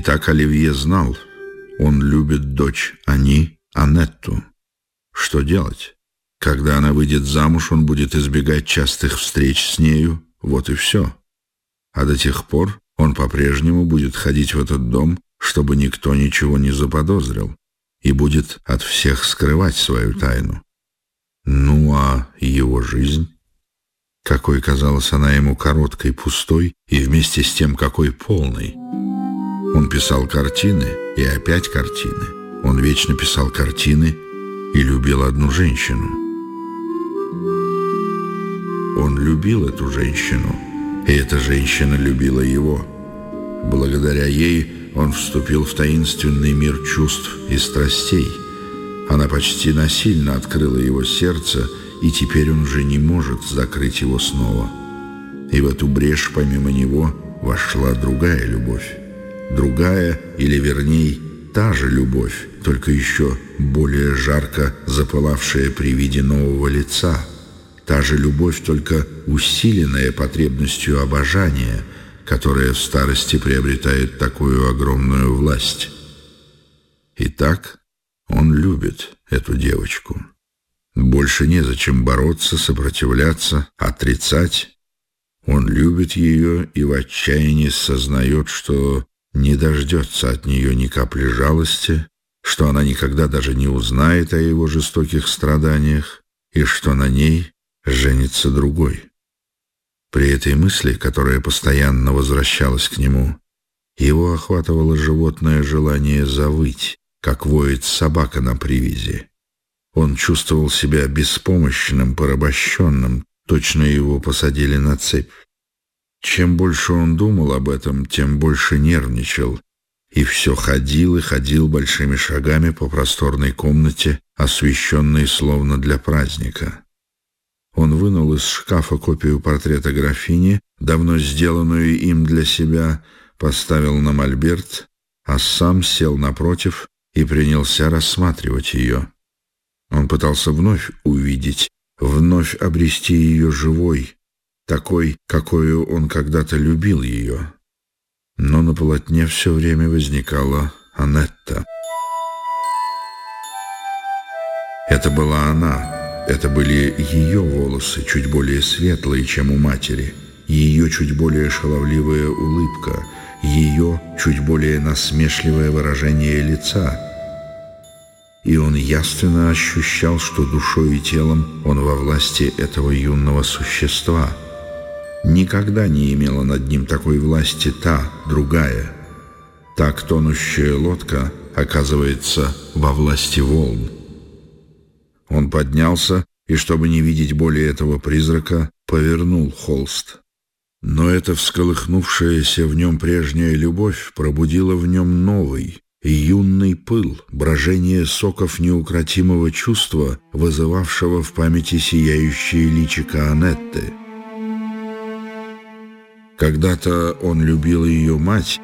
так Оливье знал, он любит дочь Ани, Анетту. Что делать? Когда она выйдет замуж, он будет избегать частых встреч с нею, вот и все. А до тех пор он по-прежнему будет ходить в этот дом, чтобы никто ничего не заподозрил, и будет от всех скрывать свою тайну. Ну а его жизнь? Какой казалась она ему короткой, пустой и вместе с тем какой полной. Он писал картины и опять картины. Он вечно писал картины и любил одну женщину. Он любил эту женщину, и эта женщина любила его. Благодаря ей он вступил в таинственный мир чувств и страстей. Она почти насильно открыла его сердце, и теперь он уже не может закрыть его снова. И в эту брешь помимо него вошла другая любовь. Другая, или вернее, та же любовь, только еще более жарко запылавшая при виде нового лица. Та же любовь, только усиленная потребностью обожания, которая в старости приобретает такую огромную власть. Итак, он любит эту девочку. Больше незачем бороться, сопротивляться, отрицать. Он любит ее и в отчаянии сознает, что не дождется от нее ни капли жалости, что она никогда даже не узнает о его жестоких страданиях и что на ней женится другой. При этой мысли, которая постоянно возвращалась к нему, его охватывало животное желание завыть, как воет собака на привязи. Он чувствовал себя беспомощным, порабощенным, точно его посадили на цепь. Чем больше он думал об этом, тем больше нервничал, и все ходил и ходил большими шагами по просторной комнате, освещенной словно для праздника. Он вынул из шкафа копию портрета графини, давно сделанную им для себя, поставил на мольберт, а сам сел напротив и принялся рассматривать ее. Он пытался вновь увидеть, вновь обрести ее живой, такой, какую он когда-то любил ее. Но на полотне все время возникала Анетта. Это была она, это были ее волосы, чуть более светлые, чем у матери, ее чуть более шаловливая улыбка, ее чуть более насмешливое выражение лица. И он ясно ощущал, что душой и телом он во власти этого юного существа — Никогда не имела над ним такой власти та, другая. Так тонущая лодка оказывается во власти волн. Он поднялся и, чтобы не видеть более этого призрака, повернул холст. Но эта всколыхнувшаяся в нем прежняя любовь пробудила в нем новый, юный пыл, брожение соков неукротимого чувства, вызывавшего в памяти сияющее личико Анетты. Когда-то он любил ее мать,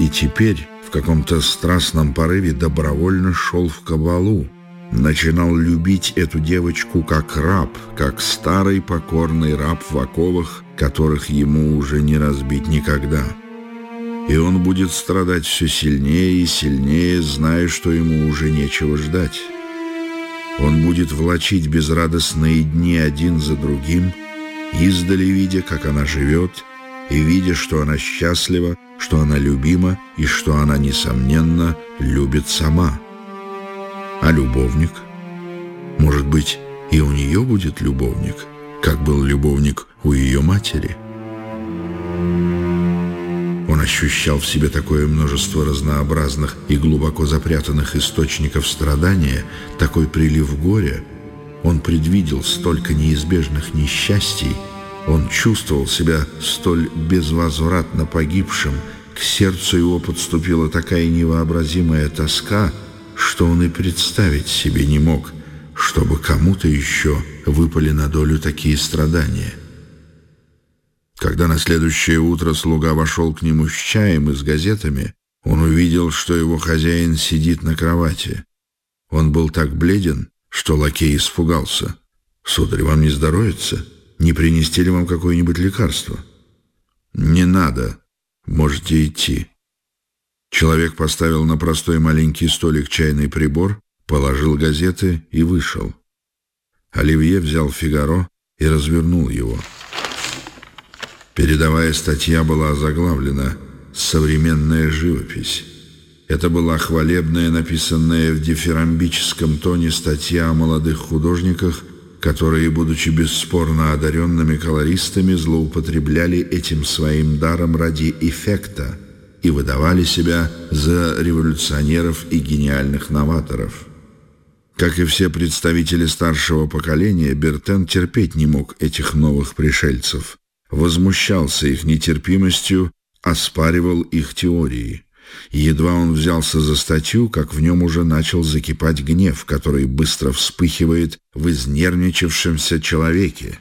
и теперь в каком-то страстном порыве добровольно шел в кабалу, начинал любить эту девочку как раб, как старый покорный раб в оковах, которых ему уже не разбить никогда. И он будет страдать все сильнее и сильнее, зная, что ему уже нечего ждать. Он будет влачить безрадостные дни один за другим, издали видя, как она живет, и видя, что она счастлива, что она любима и что она, несомненно, любит сама. А любовник? Может быть, и у нее будет любовник, как был любовник у ее матери? Он ощущал в себе такое множество разнообразных и глубоко запрятанных источников страдания, такой прилив горя. Он предвидел столько неизбежных несчастий, он чувствовал себя столь безвозвратно погибшим, к сердцу его подступила такая невообразимая тоска, что он и представить себе не мог, чтобы кому-то еще выпали на долю такие страдания. Когда на следующее утро слуга вошел к нему с чаем и с газетами, он увидел, что его хозяин сидит на кровати. Он был так бледен, что лакей испугался. «Сударь, вам не здоровится?» Не принести ли вам какое-нибудь лекарство? Не надо. Можете идти. Человек поставил на простой маленький столик чайный прибор, положил газеты и вышел. Оливье взял «Фигаро» и развернул его. Передовая статья была озаглавлена «Современная живопись». Это была хвалебная, написанная в дифирамбическом тоне статья о молодых художниках, которые, будучи бесспорно одаренными колористами, злоупотребляли этим своим даром ради эффекта и выдавали себя за революционеров и гениальных новаторов. Как и все представители старшего поколения, Бертен терпеть не мог этих новых пришельцев, возмущался их нетерпимостью, оспаривал их теории. И едва он взялся за статью, как в нем уже начал закипать гнев, который быстро вспыхивает в изнервничавшемся человеке.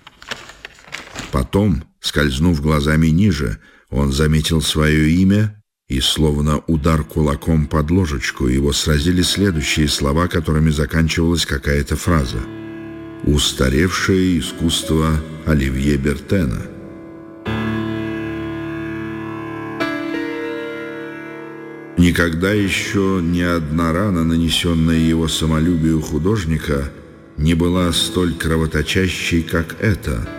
Потом, скользнув глазами ниже, он заметил свое имя, и, словно удар кулаком под ложечку, его сразили следующие слова, которыми заканчивалась какая-то фраза. «Устаревшее искусство Оливье Бертена». Никогда еще ни одна рана, нанесенная его самолюбию художника, не была столь кровоточащей, как эта.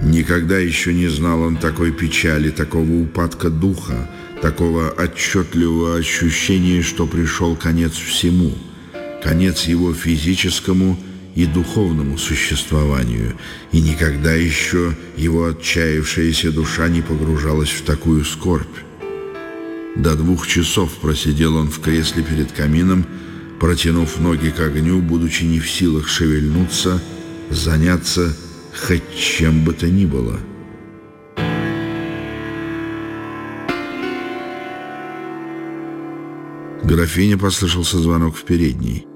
Никогда еще не знал он такой печали, такого упадка духа, такого отчетливого ощущения, что пришел конец всему, конец его физическому и духовному существованию, и никогда еще его отчаявшаяся душа не погружалась в такую скорбь. До двух часов просидел он в кресле перед камином, протянув ноги к огню, будучи не в силах шевельнуться, заняться хоть чем бы то ни было. Графиня послышался звонок в передней.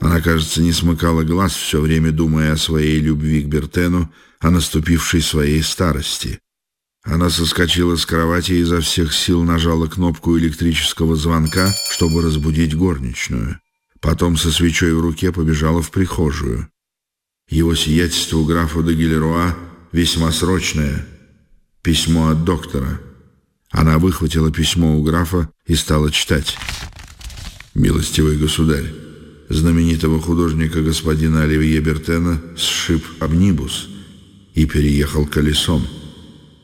Она, кажется, не смыкала глаз, все время думая о своей любви к Бертену, о наступившей своей старости. Она соскочила с кровати и изо всех сил нажала кнопку электрического звонка, чтобы разбудить горничную. Потом со свечой в руке побежала в прихожую. Его сиятельство графа де Гилеруа весьма срочное. Письмо от доктора. Она выхватила письмо у графа и стала читать. «Милостивый государь, знаменитого художника господина Оливье Бертена сшиб обнибус и переехал колесом».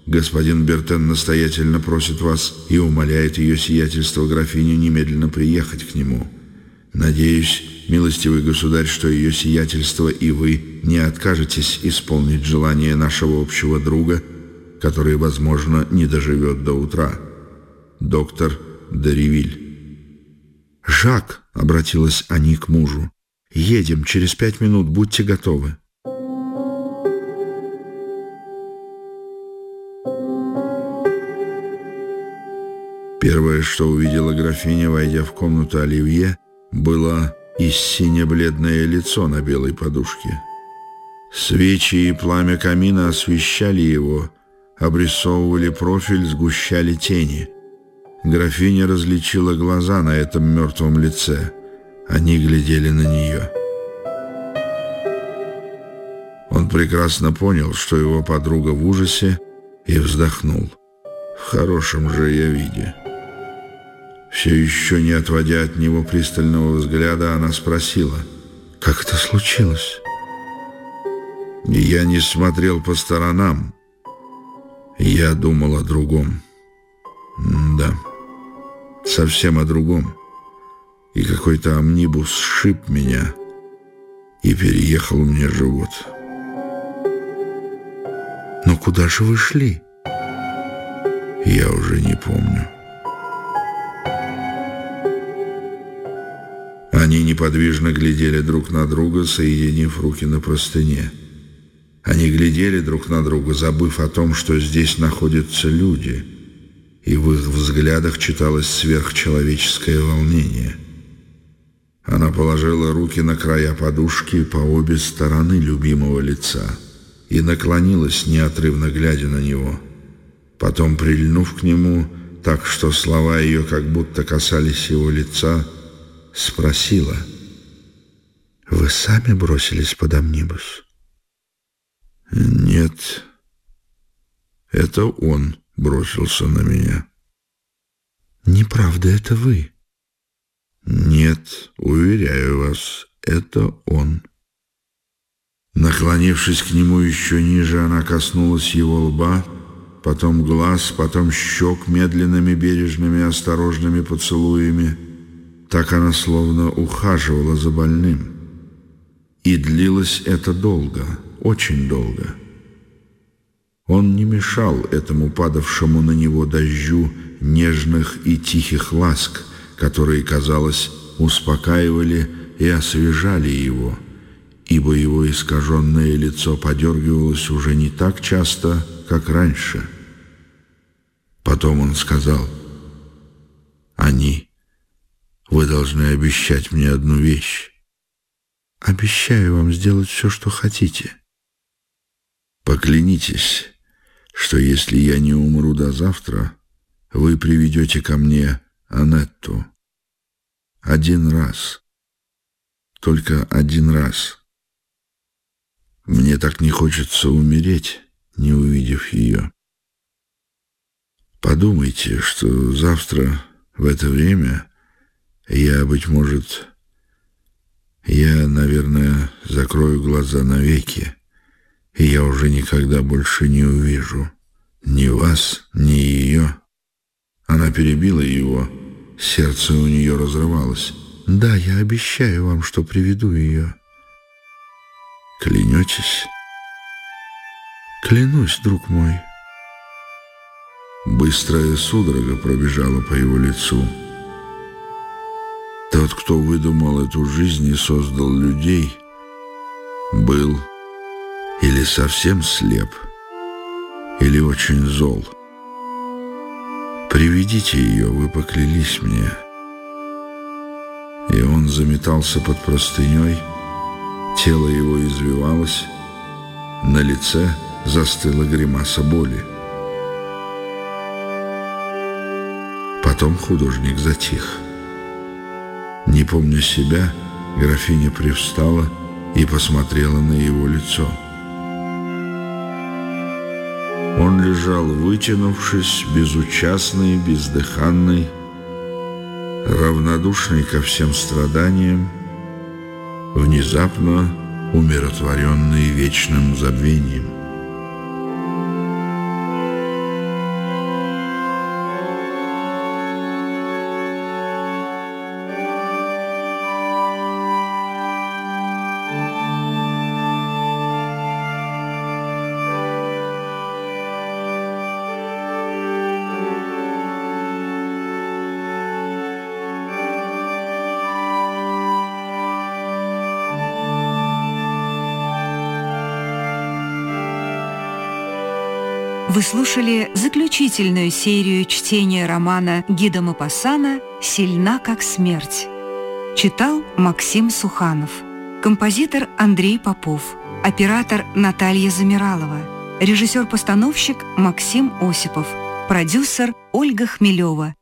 Господин Бертен настоятельно просит вас и умоляет ее сиятельство графиню немедленно приехать к нему. Надеюсь, милостивый государь, что ее сиятельство и вы не откажетесь исполнить желание нашего общего друга, который, возможно, не доживет до утра. Доктор Деревиль. «Жак», — обратилась они к мужу, — «едем через пять минут, будьте готовы». Первое, что увидела графиня, войдя в комнату Оливье, было и сине-бледное лицо на белой подушке. Свечи и пламя камина освещали его, обрисовывали профиль, сгущали тени. Графиня различила глаза на этом мертвом лице. Они глядели на нее. Он прекрасно понял, что его подруга в ужасе, и вздохнул. В хорошем же я виде. Все еще не отводя от него пристального взгляда, она спросила, «Как это случилось?» Я не смотрел по сторонам. Я думал о другом. Да, совсем о другом. И какой-то амнибус сшиб меня и переехал мне живот. «Но куда же вы шли?» Я уже не помню. Неподвижно глядели друг на друга, соединив руки на простыне. Они глядели друг на друга, забыв о том, что здесь находятся люди, и в их взглядах читалось сверхчеловеческое волнение. Она положила руки на края подушки по обе стороны любимого лица и наклонилась, неотрывно глядя на него. Потом, прильнув к нему, так что слова ее как будто касались его лица, — спросила, «Вы сами бросились под амнибус?» «Нет, это он бросился на меня». Неправда, это вы. Нет, уверяю вас, это он. Наклонившись к нему еще ниже, она коснулась его лба, потом глаз, потом щек медленными, бережными, осторожными поцелуями. Так она словно ухаживала за больным. И длилось это долго, очень долго. Он не мешал этому падавшему на него дождю нежных и тихих ласк, которые, казалось, успокаивали и освежали его, ибо его искаженное лицо подергивалось уже не так часто, как раньше. Потом он сказал, «Они, вы должны обещать мне одну вещь. Обещаю вам сделать все, что хотите. Поклянитесь, что если я не умру до завтра, вы приведете ко мне Анетту. Один раз. Только один раз. Мне так не хочется умереть, не увидев ее. Подумайте, что завтра в это время я, быть может, я, наверное, закрою глаза навеки, и я уже никогда больше не увижу ни вас, ни ее. Она перебила его, сердце у нее разрывалось. «Да, я обещаю вам, что приведу ее». «Клянетесь?» «Клянусь, друг мой». Быстрая судорога пробежала по его лицу. Тот, кто выдумал эту жизнь и создал людей, был или совсем слеп, или очень зол. Приведите ее, вы поклялись мне. И он заметался под простыней, тело его извивалось, на лице застыла гримаса боли. Потом художник затих. Не помня себя, графиня привстала и посмотрела на его лицо. Он лежал, вытянувшись, безучастный, бездыханный, равнодушный ко всем страданиям, внезапно умиротворенный вечным забвением. Вы слушали заключительную серию чтения романа Гида Мапассана «Сильна, как смерть». Читал Максим Суханов. Композитор Андрей Попов. Оператор Наталья Замиралова. Режиссер-постановщик Максим Осипов. Продюсер Ольга Хмелева.